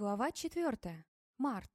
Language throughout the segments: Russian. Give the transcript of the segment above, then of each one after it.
Глава четвертая. Март.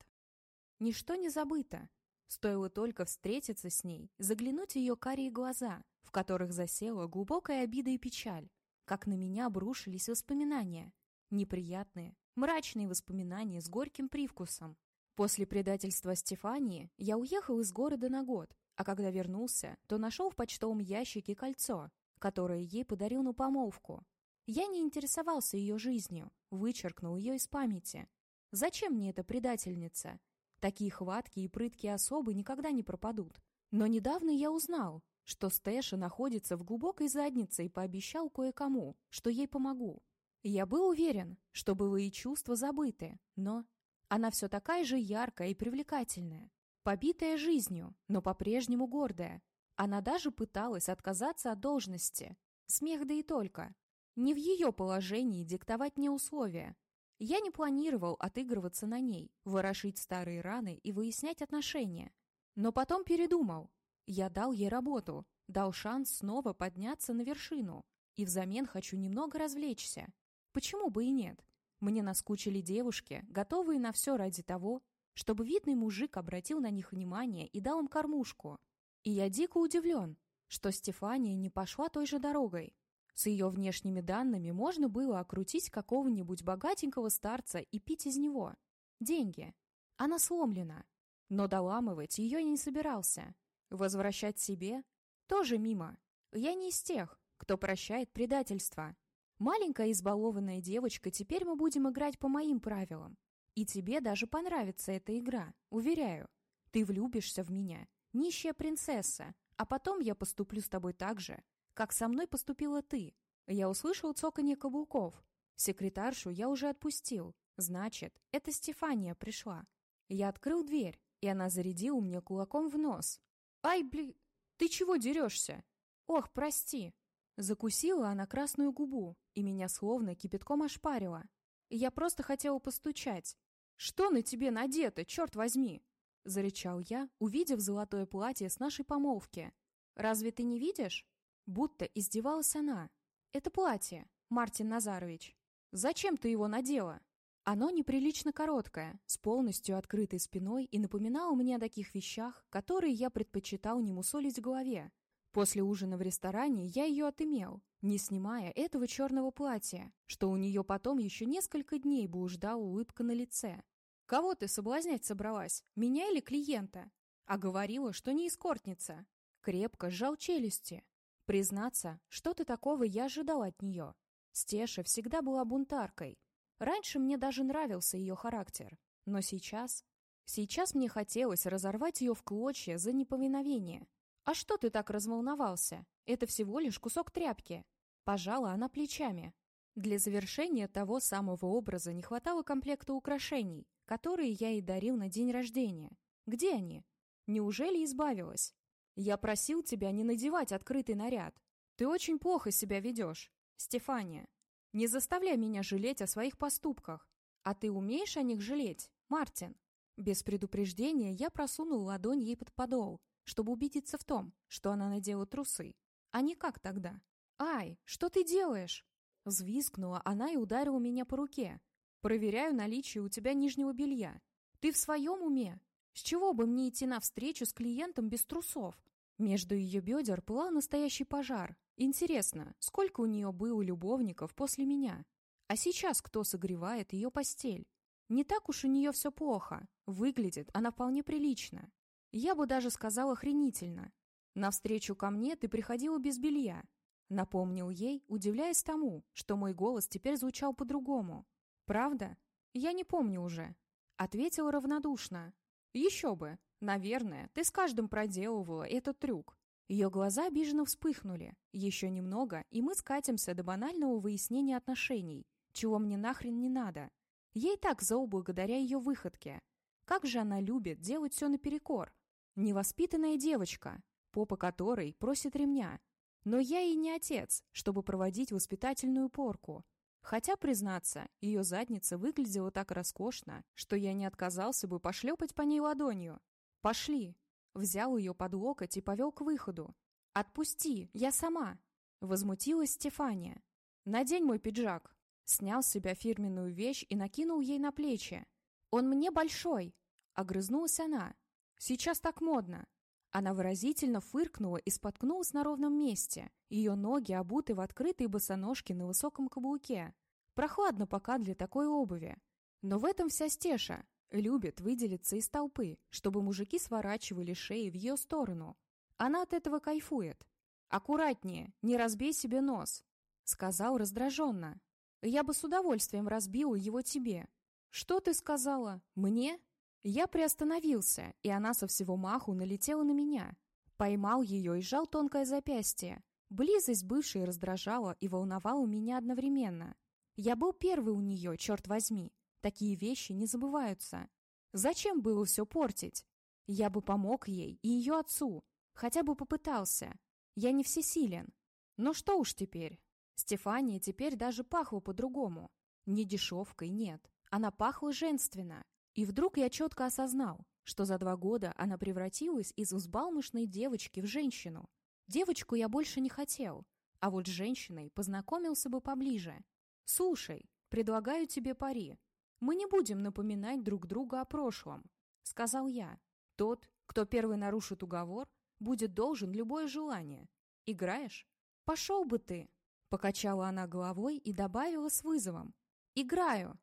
Ничто не забыто. Стоило только встретиться с ней, заглянуть в ее карие глаза, в которых засела глубокая обида и печаль, как на меня обрушились воспоминания. Неприятные, мрачные воспоминания с горьким привкусом. После предательства Стефании я уехал из города на год, а когда вернулся, то нашел в почтовом ящике кольцо, которое ей подарил на помолвку. Я не интересовался ее жизнью, вычеркнул ее из памяти. Зачем мне эта предательница? Такие хваткие и прыткие особы никогда не пропадут. Но недавно я узнал, что Стэша находится в глубокой заднице и пообещал кое-кому, что ей помогу. Я был уверен, что былые чувства забыты, но она все такая же яркая и привлекательная, побитая жизнью, но по-прежнему гордая. Она даже пыталась отказаться от должности. Смех да и только. Не в ее положении диктовать мне условия. Я не планировал отыгрываться на ней, ворошить старые раны и выяснять отношения. Но потом передумал. Я дал ей работу, дал шанс снова подняться на вершину. И взамен хочу немного развлечься. Почему бы и нет? Мне наскучили девушки, готовые на все ради того, чтобы видный мужик обратил на них внимание и дал им кормушку. И я дико удивлен, что Стефания не пошла той же дорогой. С ее внешними данными можно было окрутить какого-нибудь богатенького старца и пить из него. Деньги. Она сломлена. Но доламывать ее не собирался. Возвращать себе? Тоже мимо. Я не из тех, кто прощает предательство. Маленькая избалованная девочка, теперь мы будем играть по моим правилам. И тебе даже понравится эта игра, уверяю. Ты влюбишься в меня, нищая принцесса, а потом я поступлю с тобой так же, как со мной поступила ты. Я услышал цоканье каблуков. Секретаршу я уже отпустил. Значит, это Стефания пришла. Я открыл дверь, и она зарядила мне кулаком в нос. «Ай, бли... Ты чего дерешься?» «Ох, прости!» Закусила она красную губу, и меня словно кипятком ошпарила. Я просто хотела постучать. «Что на тебе надето, черт возьми?» Зарычал я, увидев золотое платье с нашей помолвки. «Разве ты не видишь?» Будто издевалась она. «Это платье, Мартин Назарович. Зачем ты его надела?» Оно неприлично короткое, с полностью открытой спиной и напоминало мне о таких вещах, которые я предпочитал не мусолить в голове. После ужина в ресторане я ее отымел, не снимая этого черного платья, что у нее потом еще несколько дней блуждала улыбка на лице. «Кого ты соблазнять собралась, меня или клиента?» А говорила, что не эскортница. Крепко сжал челюсти, Признаться, что-то такого я ожидал от нее. Стеша всегда была бунтаркой. Раньше мне даже нравился ее характер. Но сейчас... Сейчас мне хотелось разорвать ее в клочья за неповиновение. «А что ты так разволновался? Это всего лишь кусок тряпки». Пожала она плечами. Для завершения того самого образа не хватало комплекта украшений, которые я ей дарил на день рождения. Где они? Неужели избавилась? Я просил тебя не надевать открытый наряд. Ты очень плохо себя ведешь, Стефания. Не заставляй меня жалеть о своих поступках. А ты умеешь о них жалеть, Мартин?» Без предупреждения я просунул ладонь ей под подол, чтобы убедиться в том, что она надела трусы. А не как тогда. «Ай, что ты делаешь?» Взвизгнула она и ударила меня по руке. «Проверяю наличие у тебя нижнего белья. Ты в своем уме? С чего бы мне идти навстречу с клиентом без трусов? Между ее бедер пылал настоящий пожар. Интересно, сколько у нее было любовников после меня? А сейчас кто согревает ее постель? Не так уж у нее все плохо. Выглядит она вполне прилично. Я бы даже сказала охренительно. Навстречу ко мне ты приходила без белья. Напомнил ей, удивляясь тому, что мой голос теперь звучал по-другому. «Правда? Я не помню уже». Ответил равнодушно, еще бы. Наверное, ты с каждым проделывала этот трюк. Ее глаза обиженно вспыхнули. Еще немного, и мы скатимся до банального выяснения отношений, чего мне нахрен не надо. Ей так зол благодаря ее выходке. Как же она любит делать все наперекор. Невоспитанная девочка, попа которой просит ремня. Но я и не отец, чтобы проводить воспитательную порку. Хотя, признаться, ее задница выглядела так роскошно, что я не отказался бы пошлепать по ней ладонью. «Пошли!» Взял ее под локоть и повел к выходу. «Отпусти, я сама!» Возмутилась Стефания. «Надень мой пиджак!» Снял с себя фирменную вещь и накинул ей на плечи. «Он мне большой!» — огрызнулась она. «Сейчас так модно!» Она выразительно фыркнула и споткнулась на ровном месте. Ее ноги обуты в открытые босоножки на высоком каблуке. Прохладно пока для такой обуви. Но в этом вся стеша. Любит выделиться из толпы, чтобы мужики сворачивали шеи в ее сторону. Она от этого кайфует. «Аккуратнее, не разбей себе нос», — сказал раздраженно. «Я бы с удовольствием разбила его тебе». «Что ты сказала? Мне?» Я приостановился, и она со всего маху налетела на меня. Поймал ее и сжал тонкое запястье. Близость бывшей раздражала и волновала меня одновременно. Я был первый у нее, черт возьми. Такие вещи не забываются. Зачем было все портить? Я бы помог ей и ее отцу. Хотя бы попытался. Я не всесилен. Но что уж теперь. Стефания теперь даже пахла по-другому. Не дешевкой, нет. Она пахла женственно. И вдруг я четко осознал, что за два года она превратилась из взбалмошной девочки в женщину. Девочку я больше не хотел, а вот с женщиной познакомился бы поближе. «Слушай, предлагаю тебе пари. Мы не будем напоминать друг друга о прошлом», — сказал я. «Тот, кто первый нарушит уговор, будет должен любое желание. Играешь? Пошел бы ты!» Покачала она головой и добавила с вызовом. «Играю!»